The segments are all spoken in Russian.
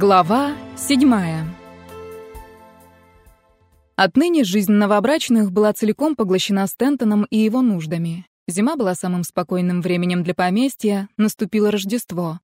Глава седьмая. Отныне жизнь новобрачных была целиком поглощена Стентоном и его нуждами. Зима была самым спокойным временем для поместья, наступило Рождество.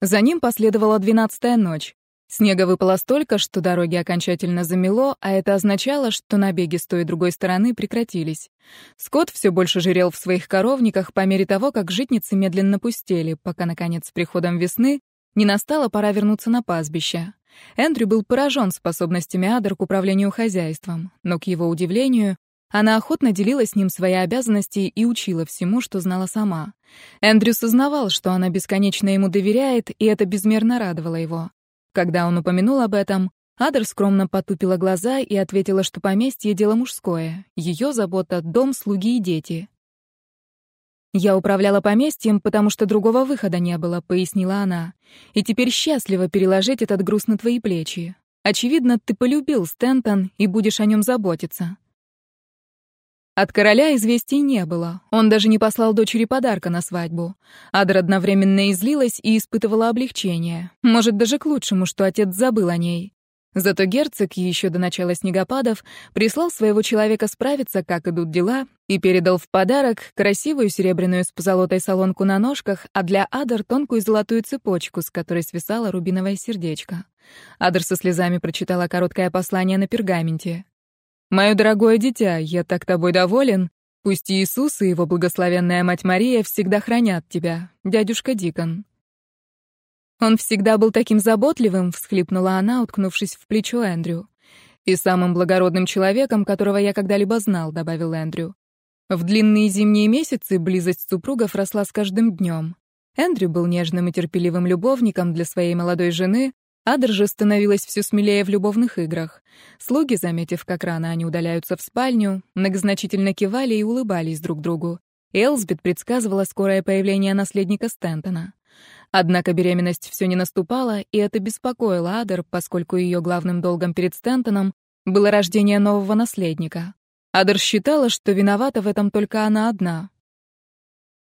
За ним последовала двенадцатая ночь. Снега выпало столько, что дороги окончательно замело, а это означало, что набеги с той и другой стороны прекратились. Скот все больше жирел в своих коровниках по мере того, как житницы медленно пустели, пока, наконец, с приходом весны не настала пора вернуться на пастбище. Эндрю был поражен способностями Адер к управлению хозяйством, но, к его удивлению, она охотно делила с ним свои обязанности и учила всему, что знала сама. Эндрю сознавал, что она бесконечно ему доверяет, и это безмерно радовало его. Когда он упомянул об этом, Адер скромно потупила глаза и ответила, что поместье — дело мужское, ее забота — дом, слуги и дети. «Я управляла поместьем, потому что другого выхода не было», — пояснила она. «И теперь счастливо переложить этот груз на твои плечи. Очевидно, ты полюбил Стентон и будешь о нем заботиться». От короля известий не было. Он даже не послал дочери подарка на свадьбу. Адр одновременно излилась и испытывала облегчение. Может, даже к лучшему, что отец забыл о ней. Зато герцог еще до начала снегопадов прислал своего человека справиться, как идут дела, и передал в подарок красивую серебряную с позолотой солонку на ножках, а для Адер тонкую золотую цепочку, с которой свисало рубиновое сердечко. Адер со слезами прочитала короткое послание на пергаменте. «Мое дорогое дитя, я так тобой доволен. Пусть Иисус и его благословенная мать Мария всегда хранят тебя, дядюшка Дикон». «Он всегда был таким заботливым», — всхлипнула она, уткнувшись в плечо Эндрю. «И самым благородным человеком, которого я когда-либо знал», — добавил Эндрю. В длинные зимние месяцы близость супругов росла с каждым днем. Эндрю был нежным и терпеливым любовником для своей молодой жены, Адр же становилась все смелее в любовных играх. Слуги, заметив, как рано они удаляются в спальню, многозначительно кивали и улыбались друг другу. Элсбет предсказывала скорое появление наследника Стентона. Однако беременность все не наступала, и это беспокоило Адер, поскольку ее главным долгом перед Стентоном было рождение нового наследника. Адер считала, что виновата в этом только она одна.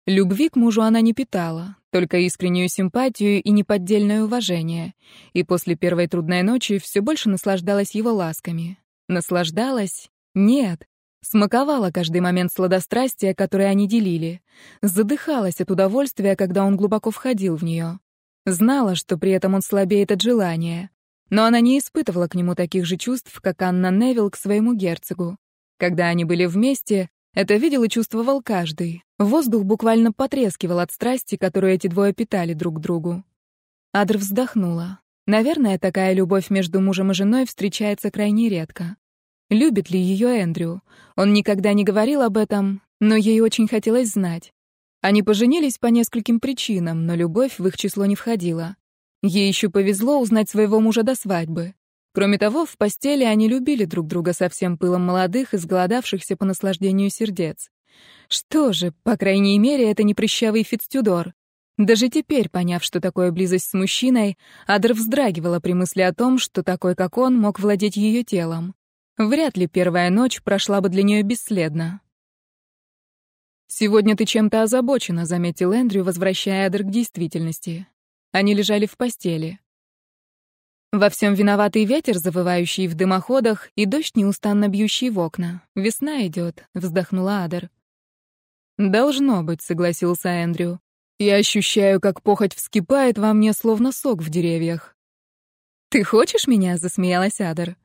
Любви к мужу она не питала, только искреннюю симпатию и неподдельное уважение, и после первой трудной ночи все больше наслаждалась его ласками. Наслаждалась? Нет, Смаковала каждый момент сладострастия, который они делили. Задыхалась от удовольствия, когда он глубоко входил в нее. Знала, что при этом он слабеет от желания. Но она не испытывала к нему таких же чувств, как Анна Невилл к своему герцогу. Когда они были вместе, это видел и чувствовал каждый. Воздух буквально потрескивал от страсти, которую эти двое питали друг другу. Адр вздохнула. Наверное, такая любовь между мужем и женой встречается крайне редко. Любит ли ее Эндрю? Он никогда не говорил об этом, но ей очень хотелось знать. Они поженились по нескольким причинам, но любовь в их число не входила. Ей еще повезло узнать своего мужа до свадьбы. Кроме того, в постели они любили друг друга со всем пылом молодых и сголодавшихся по наслаждению сердец. Что же, по крайней мере, это не прыщавый Фицтюдор. Даже теперь, поняв, что такое близость с мужчиной, Адр вздрагивала при мысли о том, что такой, как он, мог владеть ее телом. Вряд ли первая ночь прошла бы для нее бесследно. «Сегодня ты чем-то озабочена», — заметил Эндрю, возвращая Адер к действительности. Они лежали в постели. Во всем виноватый ветер, завывающий в дымоходах, и дождь, неустанно бьющий в окна. «Весна идет», — вздохнула Адер. «Должно быть», — согласился Эндрю. «Я ощущаю, как похоть вскипает во мне, словно сок в деревьях». «Ты хочешь меня?» — засмеялась Адер.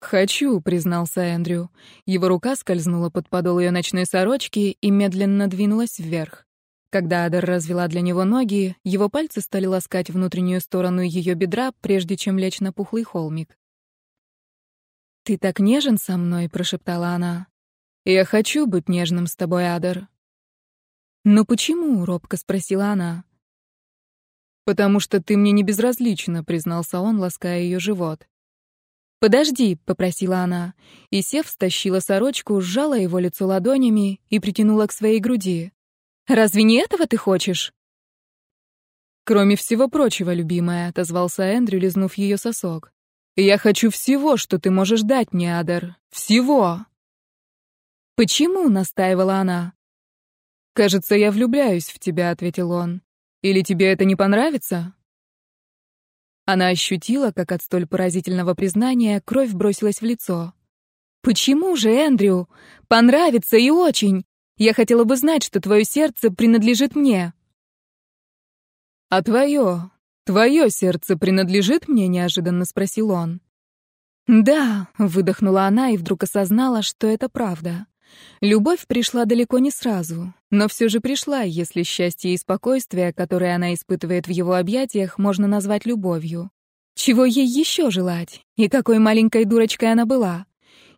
«Хочу», — признался Эндрю. Его рука скользнула под подол ее ночной сорочки и медленно двинулась вверх. Когда Адар развела для него ноги, его пальцы стали ласкать внутреннюю сторону ее бедра, прежде чем лечь на пухлый холмик. «Ты так нежен со мной», — прошептала она. «Я хочу быть нежным с тобой, Адар». «Но почему?» — робко спросила она. «Потому что ты мне не безразлична», — признался он, лаская ее живот. «Подожди», — попросила она, и, сев, стащила сорочку, сжала его лицо ладонями и притянула к своей груди. «Разве не этого ты хочешь?» «Кроме всего прочего, любимая», — отозвался Эндрю, лизнув ее сосок. «Я хочу всего, что ты можешь дать мне, Адар. Всего!» «Почему?» — настаивала она. «Кажется, я влюбляюсь в тебя», — ответил он. «Или тебе это не понравится?» Она ощутила, как от столь поразительного признания кровь бросилась в лицо. «Почему же, Эндрю? Понравится и очень. Я хотела бы знать, что твое сердце принадлежит мне». «А твое? Твое сердце принадлежит мне?» — неожиданно спросил он. «Да», — выдохнула она и вдруг осознала, что это правда. Любовь пришла далеко не сразу, но все же пришла, если счастье и спокойствие, которое она испытывает в его объятиях, можно назвать любовью. Чего ей еще желать? И какой маленькой дурочкой она была?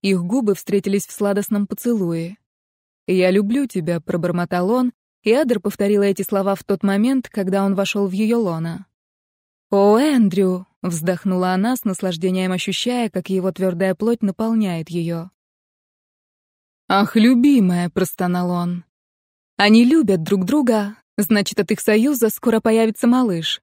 Их губы встретились в сладостном поцелуе. «Я люблю тебя», — пробормотал он, и Адер повторила эти слова в тот момент, когда он вошел в ее лона. «О, Эндрю!» — вздохнула она с наслаждением, ощущая, как его твердая плоть наполняет ее. «Ах, любимая!» — простонал он. «Они любят друг друга, значит, от их союза скоро появится малыш».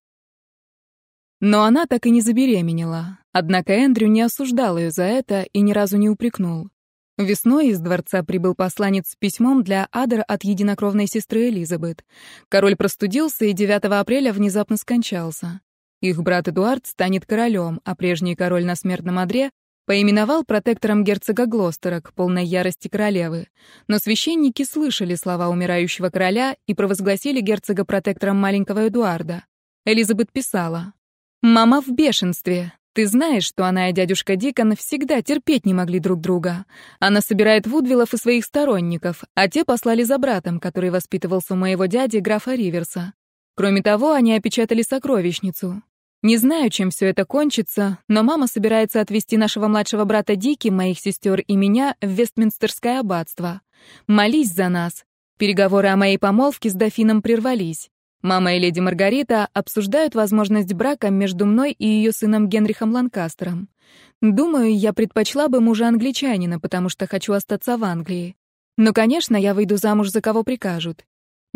Но она так и не забеременела, однако Эндрю не осуждал ее за это и ни разу не упрекнул. Весной из дворца прибыл посланец с письмом для Адер от единокровной сестры Элизабет. Король простудился и 9 апреля внезапно скончался. Их брат Эдуард станет королем, а прежний король на смертном одре поименовал протектором герцога Глостера к полной ярости королевы. Но священники слышали слова умирающего короля и провозгласили герцога протектором маленького Эдуарда. Элизабет писала. «Мама в бешенстве. Ты знаешь, что она и дядюшка Дикон всегда терпеть не могли друг друга. Она собирает Вудвиллов и своих сторонников, а те послали за братом, который воспитывался у моего дяди, графа Риверса. Кроме того, они опечатали сокровищницу. Не знаю, чем все это кончится, но мама собирается отвезти нашего младшего брата Дики, моих сестер и меня в Вестминстерское аббатство. Молись за нас. Переговоры о моей помолвке с дофином прервались. Мама и леди Маргарита обсуждают возможность брака между мной и ее сыном Генрихом Ланкастером. Думаю, я предпочла бы мужа англичанина, потому что хочу остаться в Англии. Но, конечно, я выйду замуж за кого прикажут.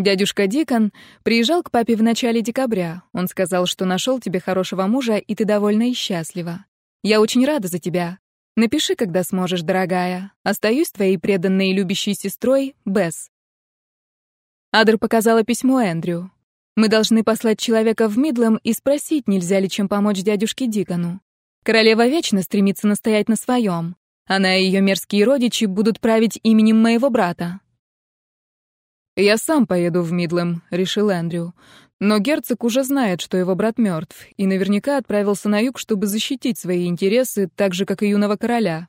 Дядюшка Дикон приезжал к папе в начале декабря. Он сказал, что нашел тебе хорошего мужа, и ты довольна и счастлива. Я очень рада за тебя. Напиши, когда сможешь, дорогая. Остаюсь твоей преданной и любящей сестрой, Бесс. Адер показала письмо Эндрю. Мы должны послать человека в Мидлэм и спросить, нельзя ли чем помочь дядюшке Дикону. Королева вечно стремится настоять на своем. Она и ее мерзкие родичи будут править именем моего брата. «Я сам поеду в Мидлэм», — решил Эндрю. Но герцог уже знает, что его брат мертв, и наверняка отправился на юг, чтобы защитить свои интересы, так же, как и юного короля.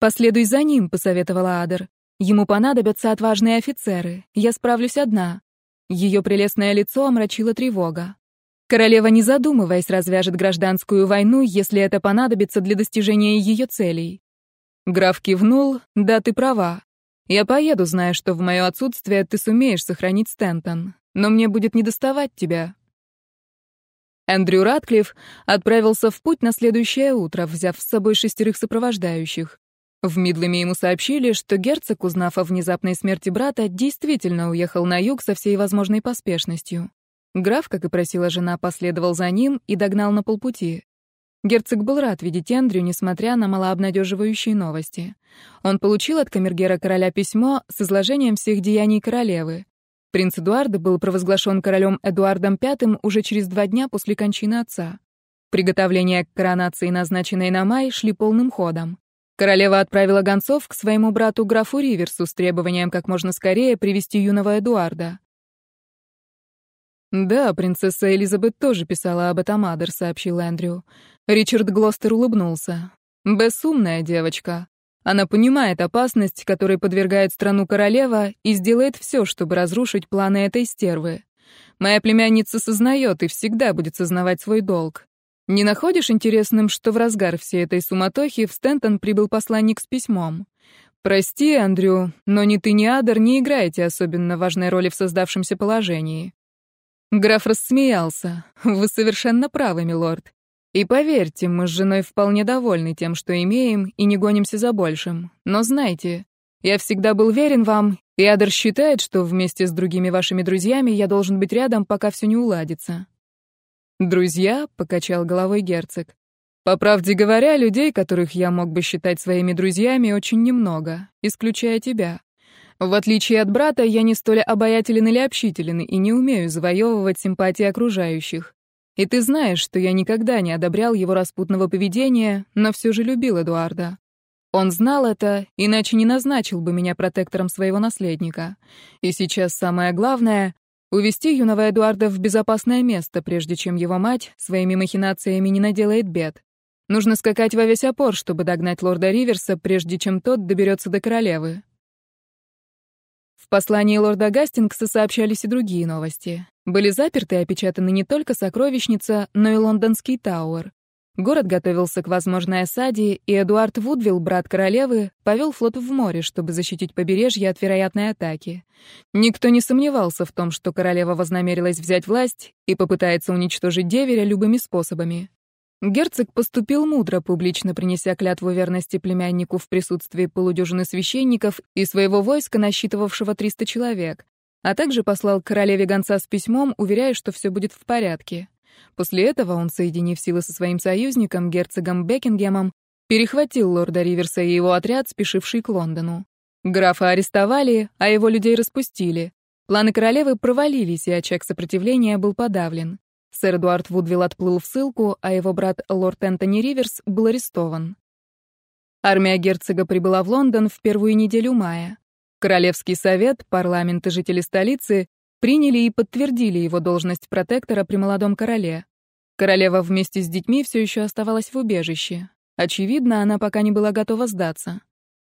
«Последуй за ним», — посоветовала Адер. «Ему понадобятся отважные офицеры. Я справлюсь одна. Ее прелестное лицо омрачила тревога. Королева, не задумываясь, развяжет гражданскую войну, если это понадобится для достижения ее целей. Граф кивнул, да, ты права. Я поеду, зная, что в мое отсутствие ты сумеешь сохранить Стентон, но мне будет недоставать тебя. Эндрю Ратклифф отправился в путь на следующее утро, взяв с собой шестерых сопровождающих. В Мидлами ему сообщили, что герцог, узнав о внезапной смерти брата, действительно уехал на юг со всей возможной поспешностью. Граф, как и просила жена, последовал за ним и догнал на полпути. Герцог был рад видеть Эндрю, несмотря на малообнадеживающие новости. Он получил от камергера короля письмо с изложением всех деяний королевы. Принц Эдуард был провозглашен королем Эдуардом V уже через два дня после кончины отца. Приготовления к коронации, назначенной на май, шли полным ходом. Королева отправила гонцов к своему брату графу Риверсу с требованием как можно скорее привести юного Эдуарда. «Да, принцесса Элизабет тоже писала об этом Адер», — сообщил Эндрю. Ричард Глостер улыбнулся. «Бессумная девочка. Она понимает опасность, которой подвергает страну королева, и сделает все, чтобы разрушить планы этой стервы. Моя племянница сознает и всегда будет сознавать свой долг. Не находишь интересным, что в разгар всей этой суматохи в Стентон прибыл посланник с письмом? Прости, Андрю, но ни ты, ни Адер не играете особенно важной роли в создавшемся положении. Граф рассмеялся. Вы совершенно правы, милорд. И поверьте, мы с женой вполне довольны тем, что имеем, и не гонимся за большим. Но знайте, я всегда был верен вам, и Адер считает, что вместе с другими вашими друзьями я должен быть рядом, пока все не уладится. «Друзья?» — покачал головой герцог. «По правде говоря, людей, которых я мог бы считать своими друзьями, очень немного, исключая тебя. В отличие от брата, я не столь обаятелен или общителен и не умею завоевывать симпатии окружающих. И ты знаешь, что я никогда не одобрял его распутного поведения, но все же любил Эдуарда. Он знал это, иначе не назначил бы меня протектором своего наследника. И сейчас самое главное — увести юного Эдуарда в безопасное место, прежде чем его мать своими махинациями не наделает бед. Нужно скакать во весь опор, чтобы догнать лорда Риверса, прежде чем тот доберется до королевы. Послании лорда Гастингса сообщались и другие новости. Были заперты и опечатаны не только сокровищница, но и лондонский Тауэр. Город готовился к возможной осаде, и Эдуард Вудвилл, брат королевы, повел флот в море, чтобы защитить побережье от вероятной атаки. Никто не сомневался в том, что королева вознамерилась взять власть и попытается уничтожить деверя любыми способами. Герцог поступил мудро, публично принеся клятву верности племяннику в присутствии полудюжины священников и своего войска, насчитывавшего 300 человек, а также послал королеве гонца с письмом, уверяя, что все будет в порядке. После этого он, соединив силы со своим союзником, герцогом Бекингемом, перехватил лорда Риверса и его отряд, спешивший к Лондону. Графа арестовали, а его людей распустили. Планы королевы провалились, и очаг сопротивления был подавлен. Сэр Эдуард Вудвилл отплыл в ссылку, а его брат лорд Энтони Риверс был арестован. Армия герцога прибыла в Лондон в первую неделю мая. Королевский совет, парламент и жители столицы приняли и подтвердили его должность протектора при молодом короле. Королева вместе с детьми все еще оставалась в убежище. Очевидно, она пока не была готова сдаться.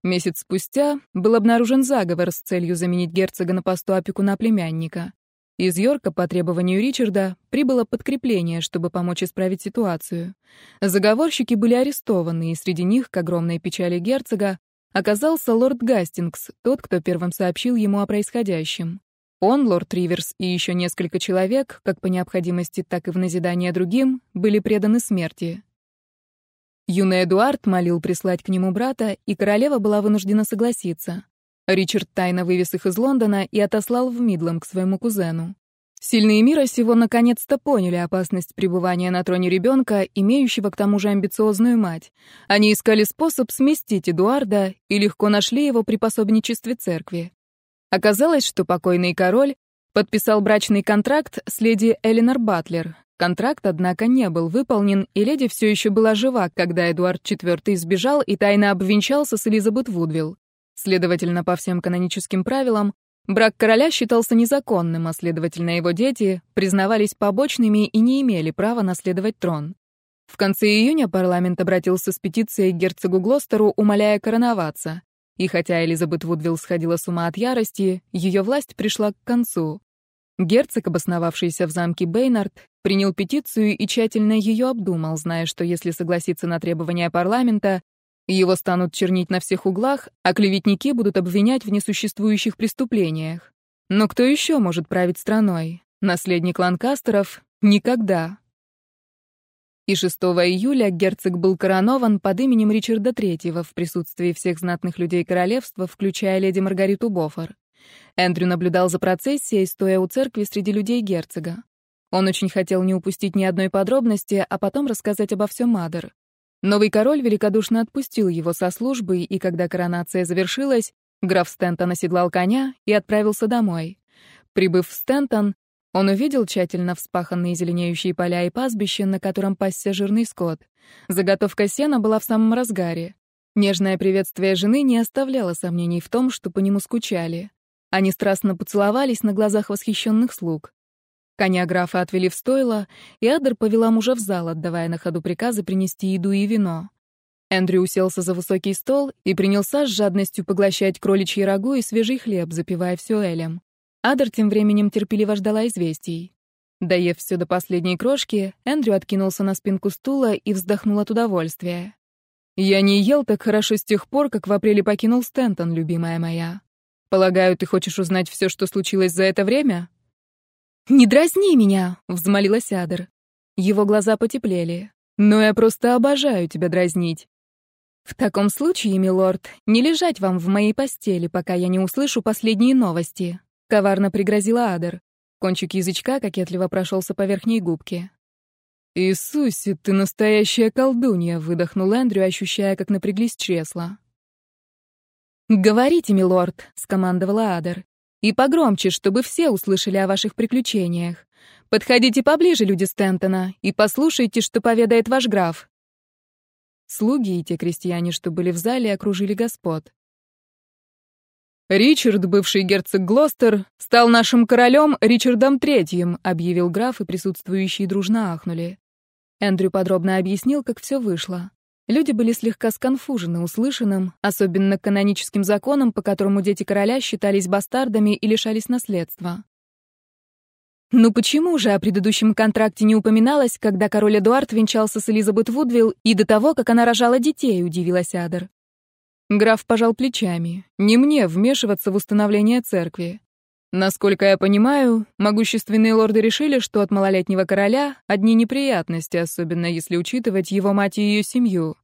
Месяц спустя был обнаружен заговор с целью заменить герцога на посту опекуна племянника. Из Йорка по требованию Ричарда прибыло подкрепление, чтобы помочь исправить ситуацию. Заговорщики были арестованы, и среди них, к огромной печали герцога, оказался лорд Гастингс, тот, кто первым сообщил ему о происходящем. Он, лорд Риверс и еще несколько человек, как по необходимости, так и в назидание другим, были преданы смерти. Юный Эдуард молил прислать к нему брата, и королева была вынуждена согласиться. Ричард тайно вывез их из Лондона и отослал в Мидлом к своему кузену. Сильные мира сего наконец-то поняли опасность пребывания на троне ребенка, имеющего к тому же амбициозную мать. Они искали способ сместить Эдуарда и легко нашли его при пособничестве церкви. Оказалось, что покойный король подписал брачный контракт с леди Эленор Батлер. Контракт, однако, не был выполнен, и леди все еще была жива, когда Эдуард IV сбежал и тайно обвенчался с Элизабет Вудвилл. Следовательно, по всем каноническим правилам, брак короля считался незаконным, а следовательно, его дети признавались побочными и не имели права наследовать трон. В конце июня парламент обратился с петицией к герцогу Глостеру, умоляя короноваться. И хотя Элизабет Вудвилл сходила с ума от ярости, ее власть пришла к концу. Герцог, обосновавшийся в замке Бейнард, принял петицию и тщательно ее обдумал, зная, что если согласиться на требования парламента, его станут чернить на всех углах, а клеветники будут обвинять в несуществующих преступлениях. Но кто еще может править страной? Наследник Ланкастеров? Никогда. И 6 июля герцог был коронован под именем Ричарда III в присутствии всех знатных людей королевства, включая леди Маргариту Бофор. Эндрю наблюдал за процессией, стоя у церкви среди людей герцога. Он очень хотел не упустить ни одной подробности, а потом рассказать обо всем Мадер. Новый король великодушно отпустил его со службы, и когда коронация завершилась, граф Стентон оседлал коня и отправился домой. Прибыв в Стентон, он увидел тщательно вспаханные зеленеющие поля и пастбище, на котором пасся жирный скот. Заготовка сена была в самом разгаре. Нежное приветствие жены не оставляло сомнений в том, что по нему скучали. Они страстно поцеловались на глазах восхищенных слуг. Коня графа отвели в стойло, и Адер повела мужа в зал, отдавая на ходу приказы принести еду и вино. Эндрю уселся за высокий стол и принялся с жадностью поглощать кроличьи рагу и свежий хлеб, запивая все элем. Адер тем временем терпеливо ждала известий. Доев все до последней крошки, Эндрю откинулся на спинку стула и вздохнул от удовольствия. «Я не ел так хорошо с тех пор, как в апреле покинул Стентон, любимая моя. Полагаю, ты хочешь узнать все, что случилось за это время?» «Не дразни меня!» — взмолилась Адер. Его глаза потеплели. «Но я просто обожаю тебя дразнить. В таком случае, милорд, не лежать вам в моей постели, пока я не услышу последние новости. — коварно пригрозила Адер. Кончик язычка кокетливо прошелся по верхней губке. «Иисусе, ты настоящая колдунья!» — выдохнул Эндрю, ощущая, как напряглись чресла. «Говорите, милорд!» — скомандовала Адер. «И погромче, чтобы все услышали о ваших приключениях. Подходите поближе, люди Стентона, и послушайте, что поведает ваш граф». Слуги и те крестьяне, что были в зале, окружили господ. «Ричард, бывший герцог Глостер, стал нашим королем Ричардом Третьим», объявил граф, и присутствующие дружно ахнули. Эндрю подробно объяснил, как все вышло. Люди были слегка сконфужены услышанным, особенно каноническим законом, по которому дети короля считались бастардами и лишались наследства. Ну почему же о предыдущем контракте не упоминалось, когда король Эдуард венчался с Элизабет Вудвилл и до того, как она рожала детей, удивилась Адер. Граф пожал плечами. Не мне вмешиваться в установление церкви. Насколько я понимаю, могущественные лорды решили, что от малолетнего короля одни неприятности, особенно если учитывать его мать и ее семью.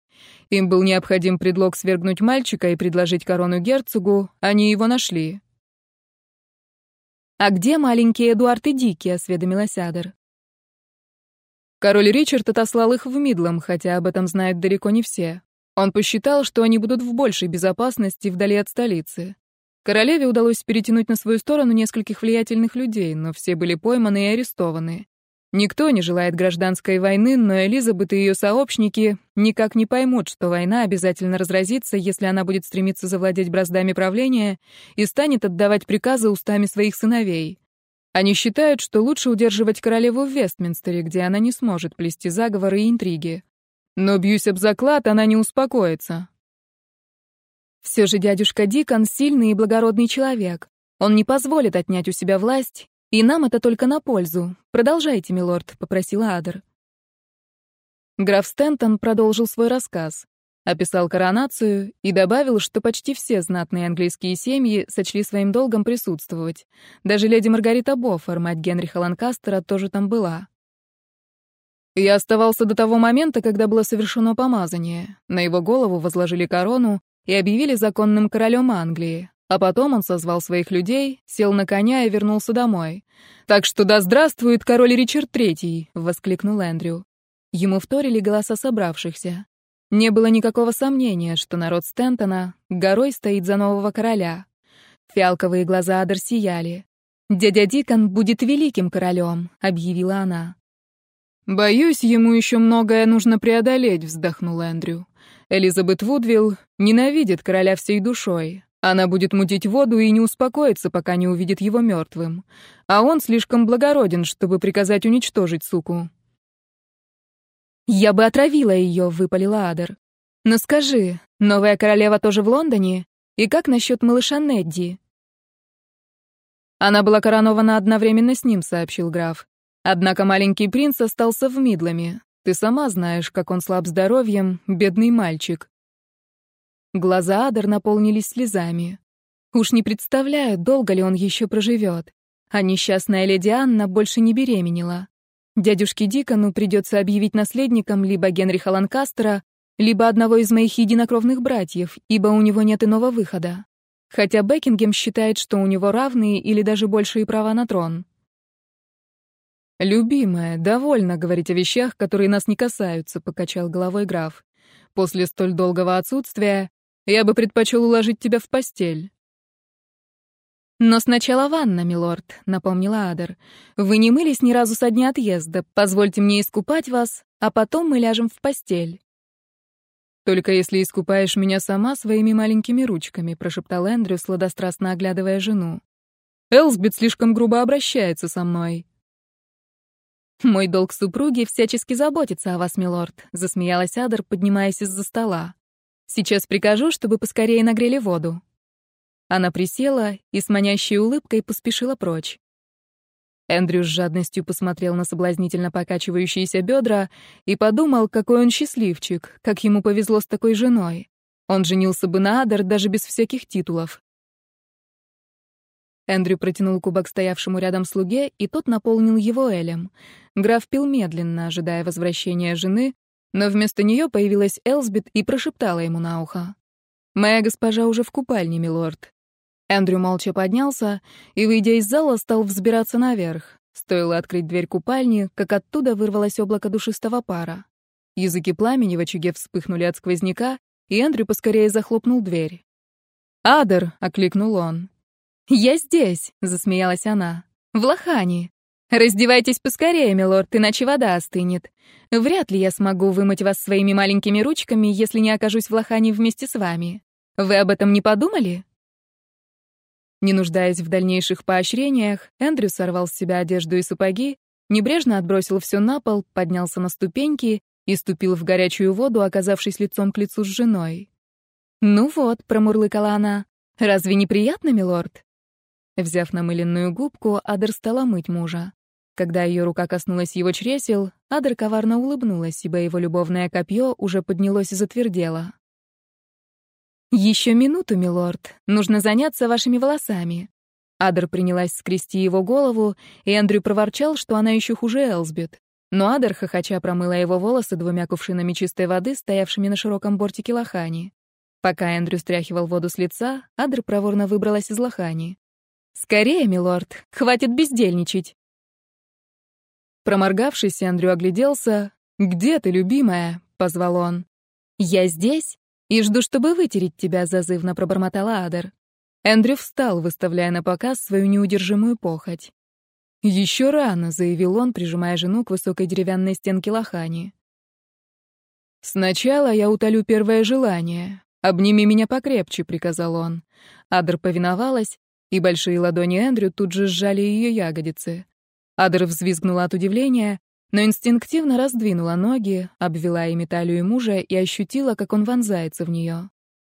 Им был необходим предлог свергнуть мальчика и предложить корону герцогу, они его нашли. «А где маленький Эдуард и Дики?» — осведомилась Адер. Король Ричард отослал их в Мидлом, хотя об этом знают далеко не все. Он посчитал, что они будут в большей безопасности вдали от столицы. Королеве удалось перетянуть на свою сторону нескольких влиятельных людей, но все были пойманы и арестованы. Никто не желает гражданской войны, но Элизабет и ее сообщники никак не поймут, что война обязательно разразится, если она будет стремиться завладеть браздами правления и станет отдавать приказы устами своих сыновей. Они считают, что лучше удерживать королеву в Вестминстере, где она не сможет плести заговоры и интриги. Но бьюсь об заклад, она не успокоится. Все же дядюшка Дикон сильный и благородный человек. Он не позволит отнять у себя власть, и нам это только на пользу. Продолжайте, милорд, попросила Адер. Граф Стентон продолжил свой рассказ. Описал коронацию и добавил, что почти все знатные английские семьи сочли своим долгом присутствовать. Даже леди Маргарита Боффер, мать Генриха Ланкастера, тоже там была. Я оставался до того момента, когда было совершено помазание. На его голову возложили корону и объявили законным королем Англии. А потом он созвал своих людей, сел на коня и вернулся домой. «Так что да здравствует король Ричард Третий!» — воскликнул Эндрю. Ему вторили голоса собравшихся. Не было никакого сомнения, что народ Стентона горой стоит за нового короля. Фиалковые глаза Адер сияли. «Дядя Дикон будет великим королем», — объявила она. «Боюсь, ему еще многое нужно преодолеть», — вздохнул Эндрю. «Элизабет Вудвилл ненавидит короля всей душой. Она будет мутить воду и не успокоится, пока не увидит его мертвым. А он слишком благороден, чтобы приказать уничтожить суку». «Я бы отравила ее», — выпалила Адер. «Но скажи, новая королева тоже в Лондоне? И как насчет малыша Недди?» «Она была коронована одновременно с ним», — сообщил граф. Однако маленький принц остался в Мидлами. Ты сама знаешь, как он слаб здоровьем, бедный мальчик. Глаза Адер наполнились слезами. Уж не представляю, долго ли он еще проживет. А несчастная леди Анна больше не беременела. Дядюшке Дикону придется объявить наследником либо Генриха Ланкастера, либо одного из моих единокровных братьев, ибо у него нет иного выхода. Хотя Бекингем считает, что у него равные или даже большие права на трон. «Любимая, довольно говорить о вещах, которые нас не касаются», — покачал головой граф. «После столь долгого отсутствия я бы предпочел уложить тебя в постель». «Но сначала ванна, милорд», — напомнила Адер. «Вы не мылись ни разу со дня отъезда. Позвольте мне искупать вас, а потом мы ляжем в постель». «Только если искупаешь меня сама своими маленькими ручками», — прошептал Эндрю, сладострастно оглядывая жену. «Элсбет слишком грубо обращается со мной». «Мой долг супруги всячески заботиться о вас, милорд», — засмеялась Адер, поднимаясь из-за стола. «Сейчас прикажу, чтобы поскорее нагрели воду». Она присела и с манящей улыбкой поспешила прочь. Эндрю с жадностью посмотрел на соблазнительно покачивающиеся бедра и подумал, какой он счастливчик, как ему повезло с такой женой. Он женился бы на Адер даже без всяких титулов. Эндрю протянул кубок стоявшему рядом слуге, и тот наполнил его элем. Граф пил медленно, ожидая возвращения жены, но вместо нее появилась Элсбет и прошептала ему на ухо. «Моя госпожа уже в купальне, милорд». Эндрю молча поднялся и, выйдя из зала, стал взбираться наверх. Стоило открыть дверь купальни, как оттуда вырвалось облако душистого пара. Языки пламени в очаге вспыхнули от сквозняка, и Эндрю поскорее захлопнул дверь. «Адер!» — окликнул он. «Я здесь!» — засмеялась она. «В Лохане! «Раздевайтесь поскорее, милорд, иначе вода остынет. Вряд ли я смогу вымыть вас своими маленькими ручками, если не окажусь в лохане вместе с вами. Вы об этом не подумали?» Не нуждаясь в дальнейших поощрениях, Эндрю сорвал с себя одежду и сапоги, небрежно отбросил все на пол, поднялся на ступеньки и ступил в горячую воду, оказавшись лицом к лицу с женой. «Ну вот», — промурлыкала она, — «разве неприятно, милорд?» Взяв намыленную губку, Адер стала мыть мужа. Когда ее рука коснулась его чресел, Адер коварно улыбнулась, ибо его любовное копье уже поднялось и затвердело. «Еще минуту, милорд. Нужно заняться вашими волосами». Адер принялась скрести его голову, и Эндрю проворчал, что она еще хуже Элсбет. Но Адер, хохоча, промыла его волосы двумя кувшинами чистой воды, стоявшими на широком бортике лохани. Пока Эндрю стряхивал воду с лица, Адер проворно выбралась из лохани. «Скорее, милорд, хватит бездельничать!» Проморгавшись, Эндрю огляделся. «Где ты, любимая?» — позвал он. «Я здесь и жду, чтобы вытереть тебя», — зазывно пробормотала Адер. Эндрю встал, выставляя на показ свою неудержимую похоть. «Еще рано», — заявил он, прижимая жену к высокой деревянной стенке лохани. «Сначала я утолю первое желание. Обними меня покрепче», — приказал он. Адер повиновалась, и большие ладони Эндрю тут же сжали ее ягодицы. Адер взвизгнула от удивления, но инстинктивно раздвинула ноги, обвела ими талию мужа и ощутила, как он вонзается в нее.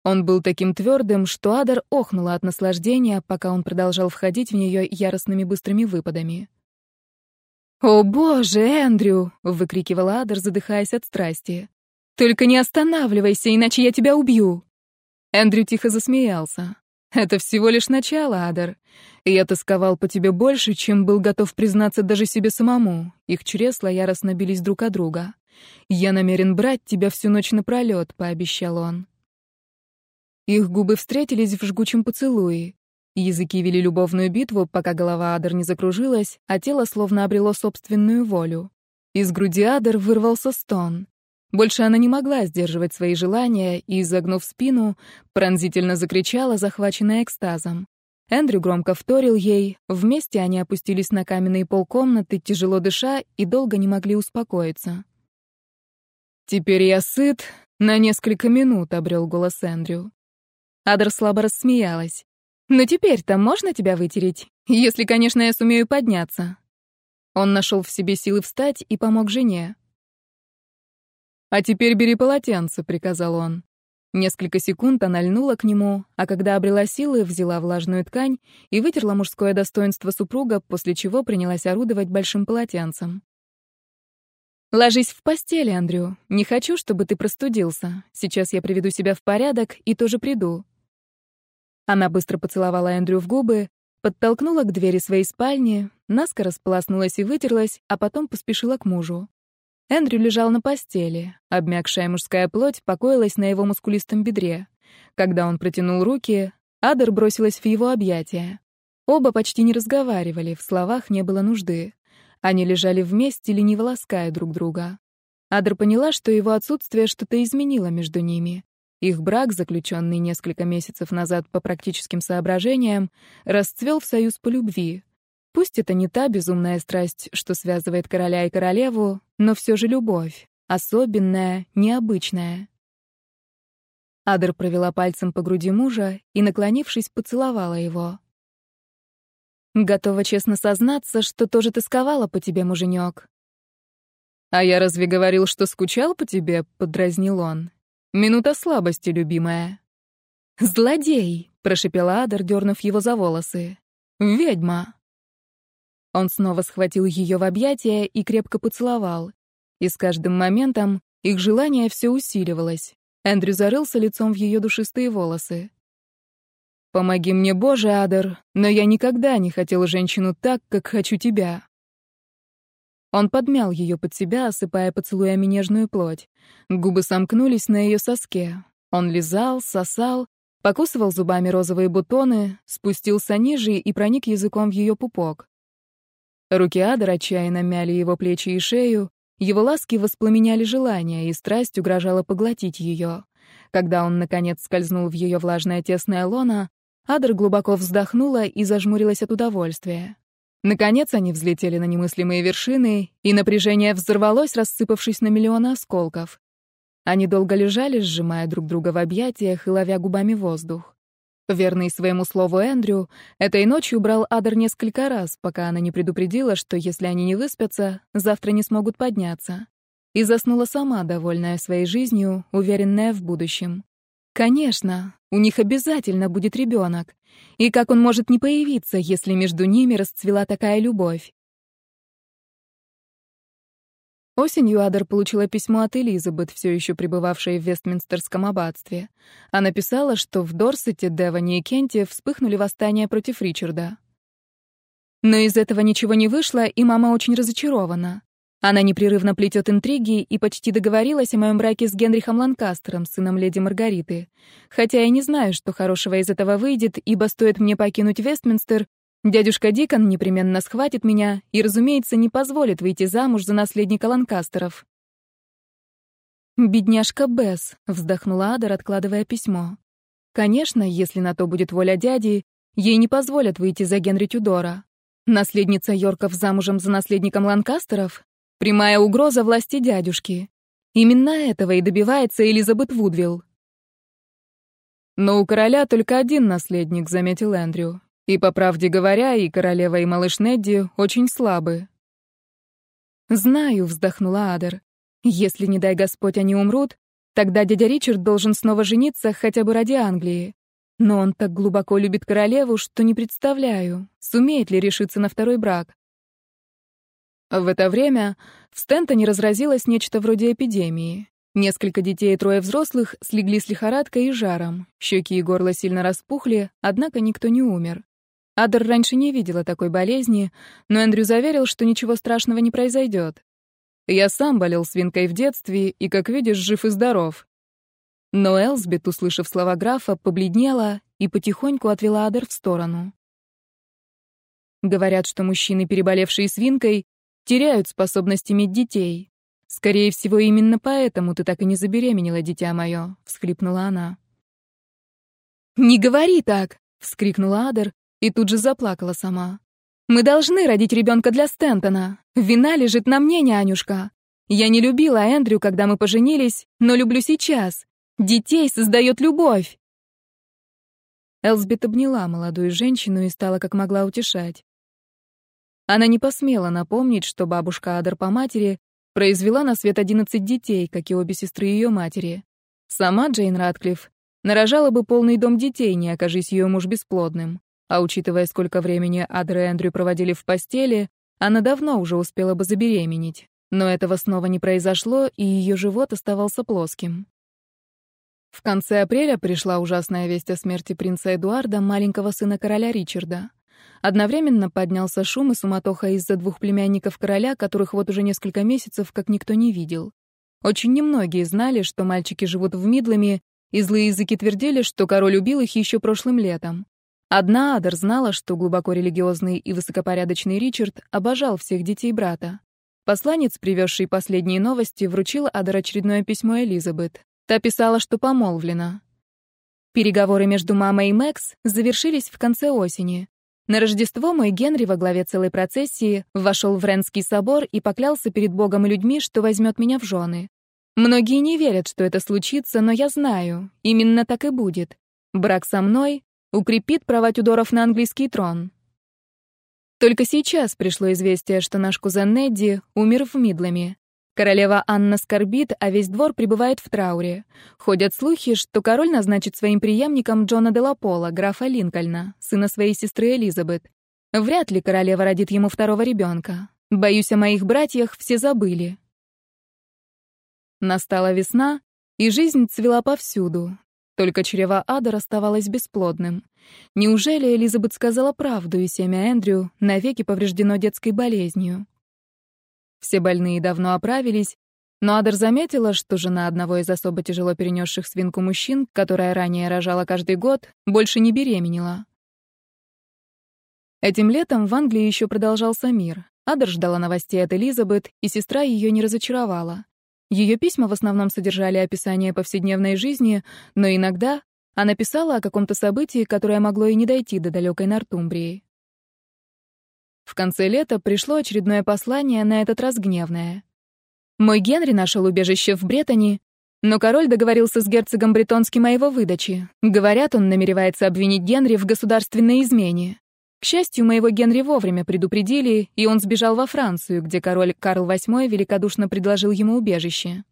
Он был таким твердым, что Адер охнула от наслаждения, пока он продолжал входить в нее яростными быстрыми выпадами. «О боже, Эндрю!» — выкрикивала Адер, задыхаясь от страсти. «Только не останавливайся, иначе я тебя убью!» Эндрю тихо засмеялся. Это всего лишь начало, Адар. Я тосковал по тебе больше, чем был готов признаться даже себе самому. Их чресла яростно бились друг от друга. Я намерен брать тебя всю ночь напролет, пообещал он. Их губы встретились в жгучем поцелуе. Языки вели любовную битву, пока голова Адар не закружилась, а тело словно обрело собственную волю. Из груди Адар вырвался стон. Больше она не могла сдерживать свои желания и, загнув спину, пронзительно закричала, захваченная экстазом. Эндрю громко вторил ей, вместе они опустились на каменный пол комнаты, тяжело дыша, и долго не могли успокоиться. «Теперь я сыт, на несколько минут», — обрел голос Эндрю. Адер слабо рассмеялась. «Ну теперь-то можно тебя вытереть? Если, конечно, я сумею подняться». Он нашел в себе силы встать и помог жене. «А теперь бери полотенце», — приказал он. Несколько секунд она льнула к нему, а когда обрела силы, взяла влажную ткань и вытерла мужское достоинство супруга, после чего принялась орудовать большим полотенцем. «Ложись в постели, Андрю. Не хочу, чтобы ты простудился. Сейчас я приведу себя в порядок и тоже приду». Она быстро поцеловала Эндрю в губы, подтолкнула к двери своей спальни, наскоро сполоснулась и вытерлась, а потом поспешила к мужу. Эндрю лежал на постели. Обмякшая мужская плоть покоилась на его мускулистом бедре. Когда он протянул руки, Адер бросилась в его объятия. Оба почти не разговаривали, в словах не было нужды. Они лежали вместе, лениво лаская друг друга. Адер поняла, что его отсутствие что-то изменило между ними. Их брак, заключенный несколько месяцев назад по практическим соображениям, расцвел в союз по любви. Пусть это не та безумная страсть, что связывает короля и королеву, но все же любовь, особенная, необычная. Адер провела пальцем по груди мужа и, наклонившись, поцеловала его. «Готова честно сознаться, что тоже тосковала по тебе, муженек». «А я разве говорил, что скучал по тебе?» — подразнил он. «Минута слабости, любимая». «Злодей!» — прошепела Адер, дернув его за волосы. «Ведьма!» Он снова схватил ее в объятия и крепко поцеловал. И с каждым моментом их желание все усиливалось. Эндрю зарылся лицом в ее душистые волосы. «Помоги мне, Боже, Адер, но я никогда не хотел женщину так, как хочу тебя». Он подмял ее под себя, осыпая поцелуями нежную плоть. Губы сомкнулись на ее соске. Он лизал, сосал, покусывал зубами розовые бутоны, спустился ниже и проник языком в ее пупок. Руки Адера отчаянно мяли его плечи и шею, его ласки воспламеняли желание, и страсть угрожала поглотить ее. Когда он, наконец, скользнул в ее влажное тесное лоно, Адер глубоко вздохнула и зажмурилась от удовольствия. Наконец они взлетели на немыслимые вершины, и напряжение взорвалось, рассыпавшись на миллионы осколков. Они долго лежали, сжимая друг друга в объятиях и ловя губами воздух. Верный своему слову Эндрю, этой ночью брал Адер несколько раз, пока она не предупредила, что если они не выспятся, завтра не смогут подняться. И заснула сама, довольная своей жизнью, уверенная в будущем. Конечно, у них обязательно будет ребенок. И как он может не появиться, если между ними расцвела такая любовь? Осенью Адер получила письмо от Элизабет, все еще пребывавшей в Вестминстерском аббатстве. Она писала, что в Дорсете, Девоне и Кенте вспыхнули восстания против Ричарда. Но из этого ничего не вышло, и мама очень разочарована. Она непрерывно плетет интриги и почти договорилась о моем браке с Генрихом Ланкастером, сыном леди Маргариты. Хотя я не знаю, что хорошего из этого выйдет, ибо стоит мне покинуть Вестминстер, Дядюшка Дикон непременно схватит меня и, разумеется, не позволит выйти замуж за наследника Ланкастеров. «Бедняжка Бесс», — вздохнула Адер, откладывая письмо. «Конечно, если на то будет воля дяди, ей не позволят выйти за Генри Тюдора. Наследница Йорков замужем за наследником Ланкастеров? Прямая угроза власти дядюшки. Именно этого и добивается Элизабет Вудвилл». «Но у короля только один наследник», — заметил Эндрю. И, по правде говоря, и королева, и малыш Недди очень слабы. «Знаю», — вздохнула Адер. «Если, не дай Господь, они умрут, тогда дядя Ричард должен снова жениться хотя бы ради Англии. Но он так глубоко любит королеву, что не представляю, сумеет ли решиться на второй брак». В это время в Стентоне разразилось нечто вроде эпидемии. Несколько детей и трое взрослых слегли с лихорадкой и жаром. Щеки и горло сильно распухли, однако никто не умер. Адер раньше не видела такой болезни, но Эндрю заверил, что ничего страшного не произойдет. Я сам болел свинкой в детстве и, как видишь, жив и здоров. Но Элсбет, услышав слова графа, побледнела и потихоньку отвела Адер в сторону. Говорят, что мужчины, переболевшие свинкой, теряют способность иметь детей. Скорее всего, именно поэтому ты так и не забеременела, дитя мое, всхлипнула она. Не говори так, вскрикнула Адер и тут же заплакала сама. «Мы должны родить ребенка для Стентона. Вина лежит на мне, нянюшка. Я не любила Эндрю, когда мы поженились, но люблю сейчас. Детей создает любовь». Элсбет обняла молодую женщину и стала как могла утешать. Она не посмела напомнить, что бабушка Адер по матери произвела на свет 11 детей, как и обе сестры ее матери. Сама Джейн Ратклифф нарожала бы полный дом детей, не окажись ее муж бесплодным. А учитывая, сколько времени Адра и Эндрю проводили в постели, она давно уже успела бы забеременеть. Но этого снова не произошло, и ее живот оставался плоским. В конце апреля пришла ужасная весть о смерти принца Эдуарда, маленького сына короля Ричарда. Одновременно поднялся шум и суматоха из-за двух племянников короля, которых вот уже несколько месяцев как никто не видел. Очень немногие знали, что мальчики живут в Мидлами, и злые языки твердили, что король убил их еще прошлым летом. Одна Адер знала, что глубоко религиозный и высокопорядочный Ричард обожал всех детей брата. Посланец, привезший последние новости, вручил Адер очередное письмо Элизабет. Та писала, что помолвлена. Переговоры между мамой и Мэкс завершились в конце осени. На Рождество мой Генри во главе целой процессии вошел в Ренский собор и поклялся перед Богом и людьми, что возьмет меня в жены. Многие не верят, что это случится, но я знаю, именно так и будет. Брак со мной укрепит права Тюдоров на английский трон. Только сейчас пришло известие, что наш кузен Недди умер в Мидлами. Королева Анна скорбит, а весь двор пребывает в трауре. Ходят слухи, что король назначит своим преемником Джона де Лапола, графа Линкольна, сына своей сестры Элизабет. Вряд ли королева родит ему второго ребенка. Боюсь, о моих братьях все забыли. Настала весна, и жизнь цвела повсюду. Только чрево ада оставалось бесплодным. Неужели Элизабет сказала правду, и семя Эндрю навеки повреждено детской болезнью? Все больные давно оправились, но Адер заметила, что жена одного из особо тяжело перенесших свинку мужчин, которая ранее рожала каждый год, больше не беременела. Этим летом в Англии еще продолжался мир. Адер ждала новостей от Элизабет, и сестра ее не разочаровала. Ее письма в основном содержали описание повседневной жизни, но иногда она писала о каком-то событии, которое могло и не дойти до далекой Нортумбрии. В конце лета пришло очередное послание, на этот раз гневное. Мой Генри нашел убежище в Бретоне, но король договорился с герцогом Бретонским о его выдаче. Говорят, он намеревается обвинить Генри в государственной измене. К счастью, моего Генри вовремя предупредили, и он сбежал во Францию, где король Карл VIII великодушно предложил ему убежище.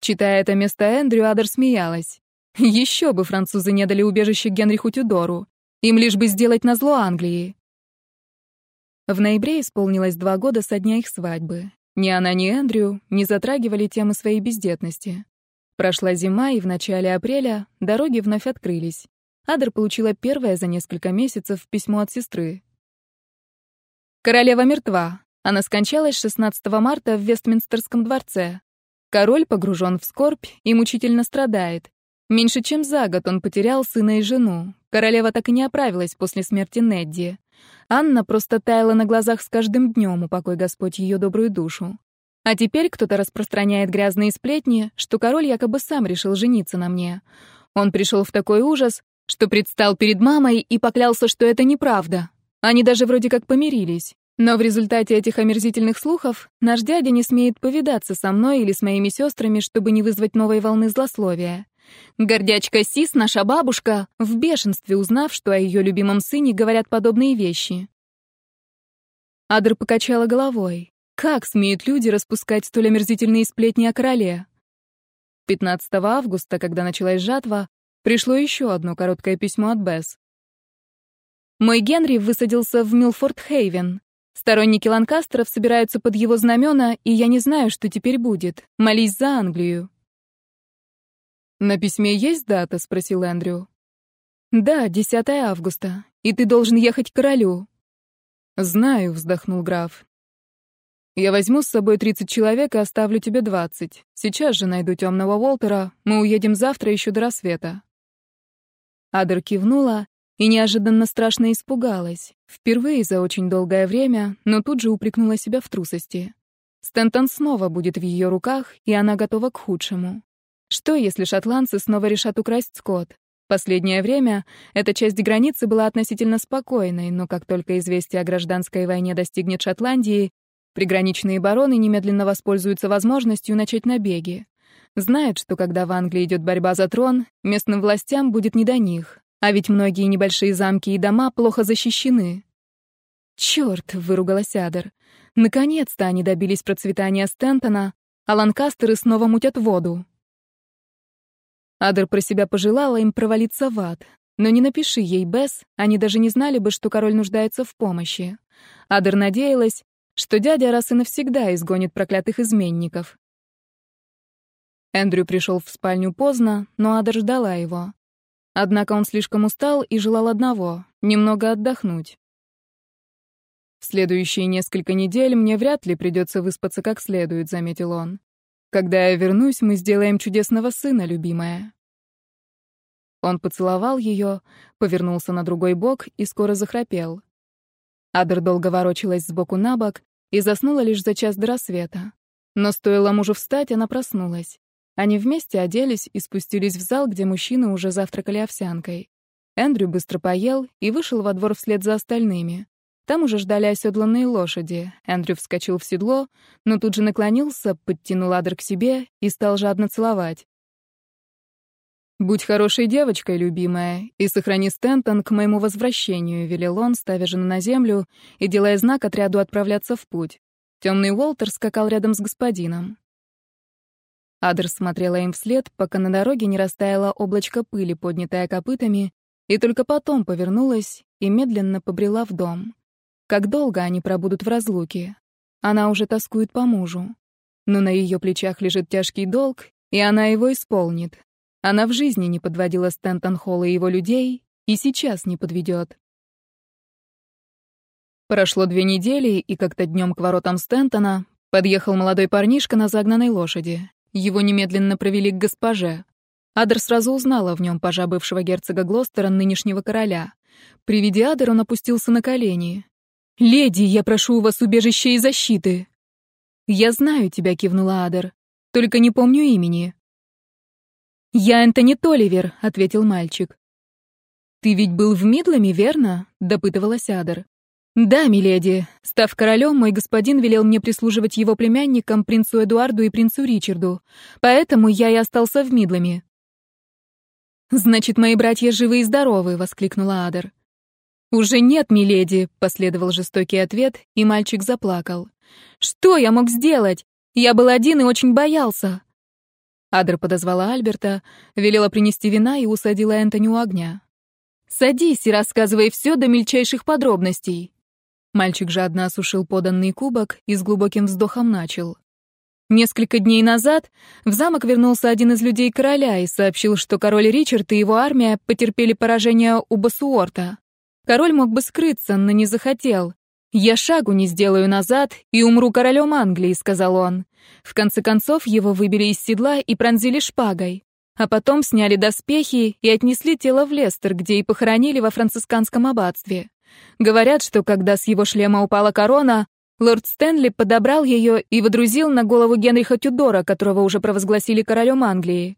Читая это место Эндрю, Адер смеялась. Еще бы французы не дали убежище Генриху Тюдору. Им лишь бы сделать назло Англии. В ноябре исполнилось два года со дня их свадьбы. Ни она, ни Эндрю не затрагивали темы своей бездетности. Прошла зима, и в начале апреля дороги вновь открылись. Адер получила первое за несколько месяцев письмо от сестры. Королева мертва. Она скончалась 16 марта в Вестминстерском дворце. Король погружен в скорбь и мучительно страдает. Меньше чем за год он потерял сына и жену. Королева так и не оправилась после смерти Недди. Анна просто таяла на глазах с каждым днем, упокой Господь ее добрую душу. А теперь кто-то распространяет грязные сплетни, что король якобы сам решил жениться на мне. Он пришел в такой ужас, что предстал перед мамой и поклялся, что это неправда. Они даже вроде как помирились. Но в результате этих омерзительных слухов наш дядя не смеет повидаться со мной или с моими сестрами, чтобы не вызвать новой волны злословия. Гордячка Сис, наша бабушка, в бешенстве узнав, что о ее любимом сыне говорят подобные вещи. Адр покачала головой. Как смеют люди распускать столь омерзительные сплетни о короле? 15 августа, когда началась жатва, пришло еще одно короткое письмо от Бесс. Мой Генри высадился в Милфорд-Хейвен. Сторонники Ланкастеров собираются под его знамена, и я не знаю, что теперь будет. Молись за Англию. «На письме есть дата?» — спросил Эндрю. «Да, 10 августа. И ты должен ехать к королю». «Знаю», — вздохнул граф. «Я возьму с собой 30 человек и оставлю тебе 20. Сейчас же найду темного Уолтера. Мы уедем завтра еще до рассвета». Адер кивнула и неожиданно страшно испугалась. Впервые за очень долгое время, но тут же упрекнула себя в трусости. Стентон снова будет в ее руках, и она готова к худшему. Что, если шотландцы снова решат украсть скот? Последнее время эта часть границы была относительно спокойной, но как только известие о гражданской войне достигнет Шотландии, приграничные бароны немедленно воспользуются возможностью начать набеги. Знают, что когда в Англии идет борьба за трон, местным властям будет не до них. А ведь многие небольшие замки и дома плохо защищены. «Чёрт!» — выругалась Адер. «Наконец-то они добились процветания Стентона, а Ланкастеры снова мутят воду». Адер про себя пожелала им провалиться в ад. Но не напиши ей Бесс, они даже не знали бы, что король нуждается в помощи. Адер надеялась, что дядя раз и навсегда изгонит проклятых изменников. Эндрю пришел в спальню поздно, но Адер ждала его. Однако он слишком устал и желал одного — немного отдохнуть. «В следующие несколько недель мне вряд ли придется выспаться как следует», — заметил он. «Когда я вернусь, мы сделаем чудесного сына, любимая». Он поцеловал ее, повернулся на другой бок и скоро захрапел. Адер долго ворочалась сбоку на бок и заснула лишь за час до рассвета. Но стоило мужу встать, она проснулась. Они вместе оделись и спустились в зал, где мужчины уже завтракали овсянкой. Эндрю быстро поел и вышел во двор вслед за остальными. Там уже ждали оседланные лошади. Эндрю вскочил в седло, но тут же наклонился, подтянул Адер к себе и стал жадно целовать. «Будь хорошей девочкой, любимая, и сохрани Стентон к моему возвращению», — велел он, ставя жену на землю и делая знак отряду отправляться в путь. Темный Уолтер скакал рядом с господином. Адер смотрела им вслед, пока на дороге не растаяло облачко пыли, поднятое копытами, и только потом повернулась и медленно побрела в дом. Как долго они пробудут в разлуке? Она уже тоскует по мужу. Но на ее плечах лежит тяжкий долг, и она его исполнит. Она в жизни не подводила Стентон Холла и его людей, и сейчас не подведет. Прошло две недели, и как-то днем к воротам Стентона подъехал молодой парнишка на загнанной лошади. Его немедленно провели к госпоже. Адер сразу узнала в нем пажа бывшего герцога Глостера, нынешнего короля. При виде Адер он опустился на колени. «Леди, я прошу у вас убежища и защиты!» «Я знаю тебя», — кивнула Адер. «Только не помню имени». «Я Энтони Толивер», — ответил мальчик. «Ты ведь был в Мидлами, верно?» — допытывалась Адер. Да, миледи. Став королем, мой господин велел мне прислуживать его племянникам, принцу Эдуарду и принцу Ричарду. Поэтому я и остался в Мидлами. Значит, мои братья живы и здоровы, воскликнула Адер. Уже нет, миледи, последовал жестокий ответ, и мальчик заплакал. Что я мог сделать? Я был один и очень боялся. Адер подозвала Альберта, велела принести вина и усадила Энтони у огня. «Садись и рассказывай все до мельчайших подробностей». Мальчик жадно осушил поданный кубок и с глубоким вздохом начал. Несколько дней назад в замок вернулся один из людей короля и сообщил, что король Ричард и его армия потерпели поражение у Басуорта. Король мог бы скрыться, но не захотел. «Я шагу не сделаю назад и умру королем Англии», — сказал он. В конце концов его выбили из седла и пронзили шпагой. А потом сняли доспехи и отнесли тело в Лестер, где и похоронили во францисканском аббатстве. Говорят, что когда с его шлема упала корона, лорд Стэнли подобрал ее и водрузил на голову Генриха Тюдора, которого уже провозгласили королем Англии.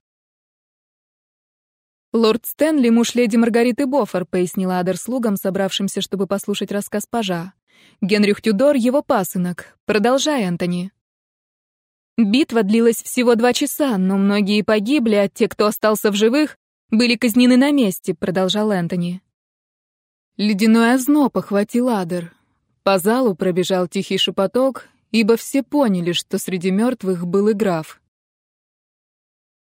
«Лорд Стэнли — муж леди Маргариты Боффор», — пояснила Адер слугам, собравшимся, чтобы послушать рассказ пажа. Генрих Тюдор — его пасынок. Продолжай, Антони. Битва длилась всего два часа, но многие погибли, а те, кто остался в живых, были казнены на месте, продолжал Антони. Ледяной озноб охватил Адер. По залу пробежал тихий шепоток, ибо все поняли, что среди мертвых был и граф.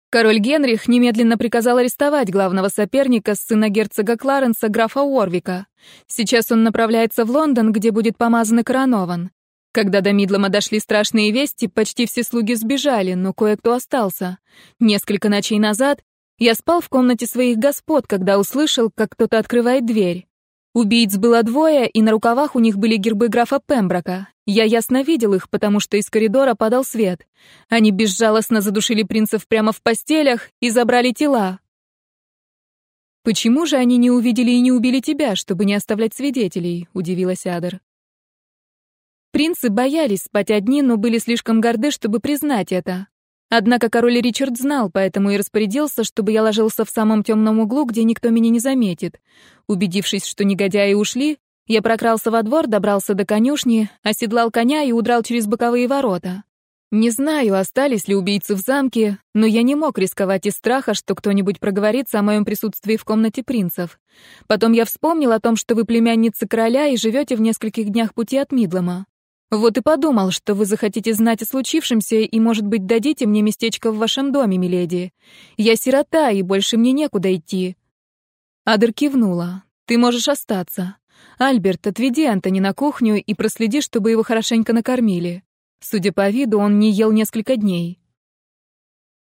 Король Генрих немедленно приказал арестовать главного соперника, сына герцога Кларенса, графа Уорвика. Сейчас он направляется в Лондон, где будет помазан и коронован. Когда до Мидлома дошли страшные вести, почти все слуги сбежали, но кое-кто остался. Несколько ночей назад я спал в комнате своих господ, когда услышал, как кто-то открывает дверь. Убийц было двое, и на рукавах у них были гербы графа Пемброка. Я ясно видел их, потому что из коридора падал свет. Они безжалостно задушили принцев прямо в постелях и забрали тела. «Почему же они не увидели и не убили тебя, чтобы не оставлять свидетелей?» — удивилась Адер. Принцы боялись спать одни, но были слишком горды, чтобы признать это. Однако король Ричард знал, поэтому и распорядился, чтобы я ложился в самом темном углу, где никто меня не заметит. Убедившись, что негодяи ушли, я прокрался во двор, добрался до конюшни, оседлал коня и удрал через боковые ворота. Не знаю, остались ли убийцы в замке, но я не мог рисковать из страха, что кто-нибудь проговорится о моем присутствии в комнате принцев. Потом я вспомнил о том, что вы племянница короля и живете в нескольких днях пути от Мидлома. Вот и подумал, что вы захотите знать о случившемся и, может быть, дадите мне местечко в вашем доме, миледи. Я сирота, и больше мне некуда идти». Адер кивнула. «Ты можешь остаться. Альберт, отведи Антони на кухню и проследи, чтобы его хорошенько накормили. Судя по виду, он не ел несколько дней».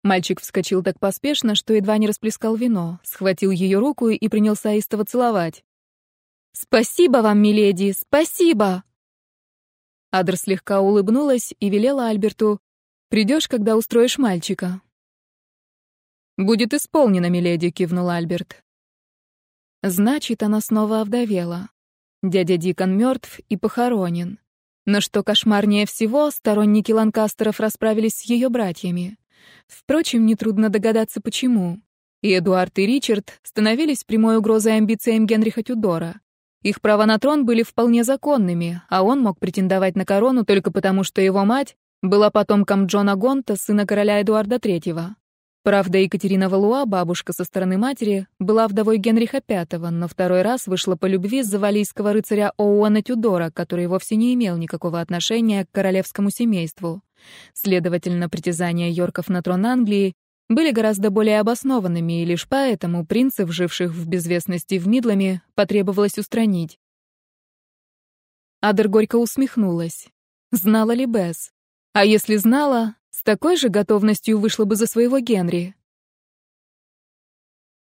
Мальчик вскочил так поспешно, что едва не расплескал вино, схватил ее руку и принялся истово целовать. «Спасибо вам, миледи, спасибо!» Адр слегка улыбнулась и велела Альберту «Придешь, когда устроишь мальчика». «Будет исполнено, миледи», — кивнул Альберт. Значит, она снова овдовела. Дядя Дикон мертв и похоронен. Но что кошмарнее всего, сторонники Ланкастеров расправились с ее братьями. Впрочем, нетрудно догадаться, почему. И Эдуард, и Ричард становились прямой угрозой амбициям Генриха Тюдора. Их права на трон были вполне законными, а он мог претендовать на корону только потому, что его мать была потомком Джона Гонта, сына короля Эдуарда III. Правда, Екатерина Валуа, бабушка со стороны матери, была вдовой Генриха V, но второй раз вышла по любви за валийского рыцаря Оуэна Тюдора, который вовсе не имел никакого отношения к королевскому семейству. Следовательно, притязания Йорков на трон Англии были гораздо более обоснованными, и лишь поэтому принцев, живших в безвестности в Мидламе, потребовалось устранить. Адер горько усмехнулась. Знала ли Бесс? А если знала, с такой же готовностью вышла бы за своего Генри.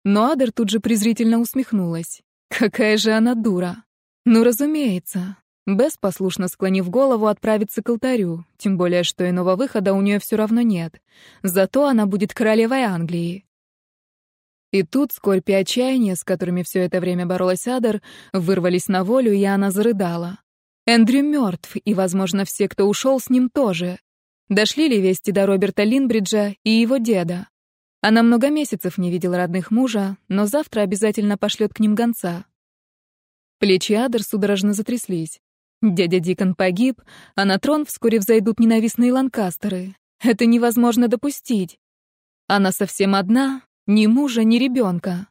Но Адер тут же презрительно усмехнулась. Какая же она дура. Ну, разумеется, Бесс, послушно склонив голову, отправится к алтарю, тем более, что иного выхода у нее все равно нет. Зато она будет королевой Англии. И тут скорбь и отчаяние, с которыми все это время боролась Адер, вырвались на волю, и она зарыдала. Эндрю мертв, и, возможно, все, кто ушел, с ним тоже. Дошли ли вести до Роберта Линбриджа и его деда? Она много месяцев не видела родных мужа, но завтра обязательно пошлет к ним гонца. Плечи Адер судорожно затряслись. Дядя Дикон погиб, а на трон вскоре взойдут ненавистные ланкастеры. Это невозможно допустить. Она совсем одна, ни мужа, ни ребенка.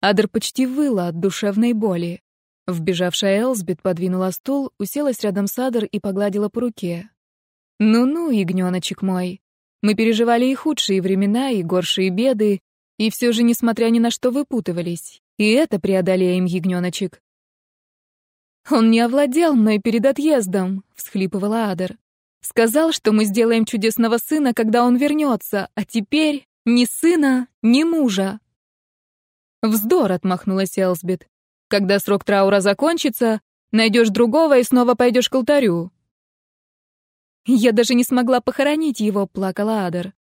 Адер почти выла от душевной боли. Вбежавшая Элсбет подвинула стул, уселась рядом с Адер и погладила по руке. «Ну-ну, ягненочек мой, мы переживали и худшие времена, и горшие беды, и все же, несмотря ни на что, выпутывались. И это преодолеем, ягненочек». «Он не овладел мной перед отъездом», — всхлипывала Адер. «Сказал, что мы сделаем чудесного сына, когда он вернется, а теперь ни сына, ни мужа». «Вздор», — отмахнулась Элсбет. «Когда срок траура закончится, найдешь другого и снова пойдешь к алтарю». «Я даже не смогла похоронить его», — плакала Адер.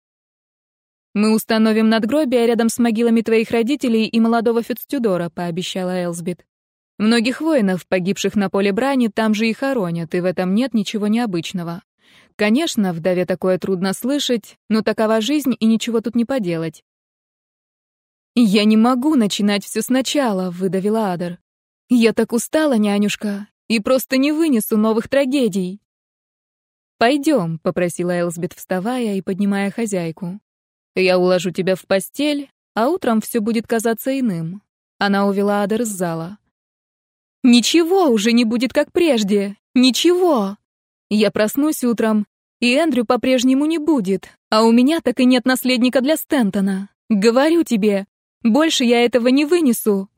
«Мы установим надгробие рядом с могилами твоих родителей и молодого Фицтюдора», — пообещала Элсбет. Многих воинов, погибших на поле брани, там же и хоронят, и в этом нет ничего необычного. Конечно, вдове такое трудно слышать, но такова жизнь, и ничего тут не поделать. «Я не могу начинать все сначала», — выдавила Адар. «Я так устала, нянюшка, и просто не вынесу новых трагедий». «Пойдем», — попросила Элсбет, вставая и поднимая хозяйку. «Я уложу тебя в постель, а утром все будет казаться иным». Она увела Адар из зала. Ничего уже не будет как прежде. Ничего. Я проснусь утром, и Эндрю по-прежнему не будет, а у меня так и нет наследника для Стентона. Говорю тебе, больше я этого не вынесу.